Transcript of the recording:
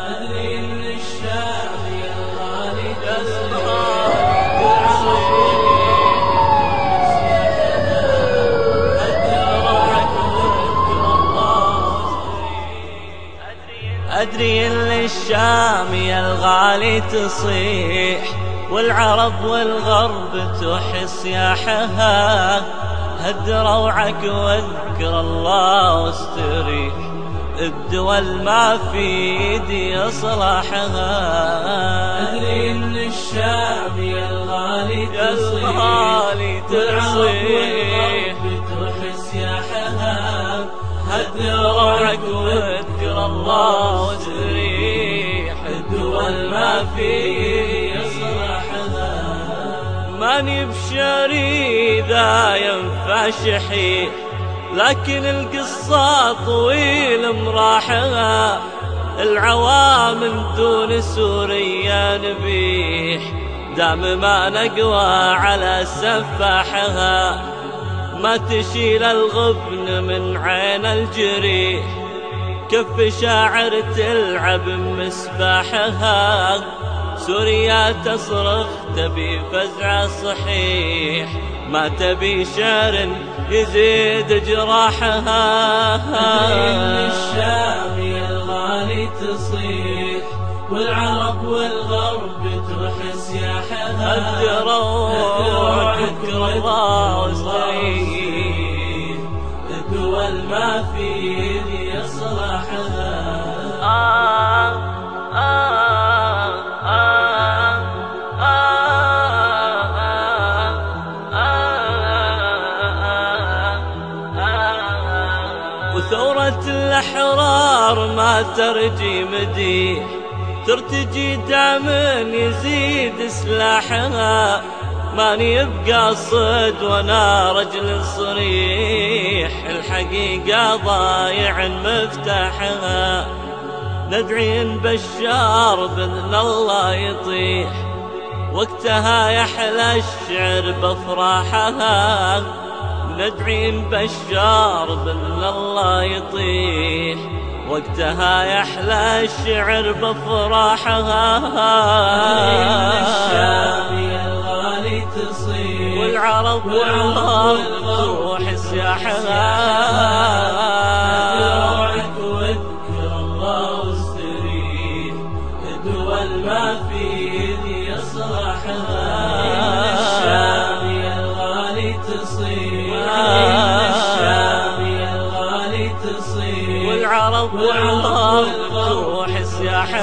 أدري الشام الغالي الشام يا الغالي تصيح والعرب والغرب تحس يا حها. هد روعك واذكر الله واستريح. الدول ما في يدي اصلحها أدري إن الشعب يا الغالي الغالي تصيح. تحس يا حهاب هد روعك واذكر الله واستريح الدول ما في يصلحها ماني بشري ذا ينفع شحيح لكن القصة طويل مراحها العوام دون سوريا نبيح. دام ما نقوى على سفاحها. ما تشيل الغبن من عين الجريح. كف شاعر تلعب مسباحها سوريا تصرخ تبي فزع صحيح. ما تبي شعر يزيد جراحها. الشام يا الغالي تصيح والعرب والغرب حهاب الدروع تذكر الله واستريح الدول ما في يصلحها آه. وثورة الأحرار ما ترجي مديح ترتجي دائما يزيد سلاحها ماني بقاصد وأنا رجل صريح الحقيقة ضايع مفتاحها. ندعي بشار بإذن الله يطيح وقتها يحلى الشعر بأفراحها. ندعي إن بشار باذن الله يطيح. وقتها يحلى الشعر بافراحها الشام يا الغالي تصيح والعرب واذكر الله واستريح الدول ما في يصلحها. والعرب والغرب روح السياحة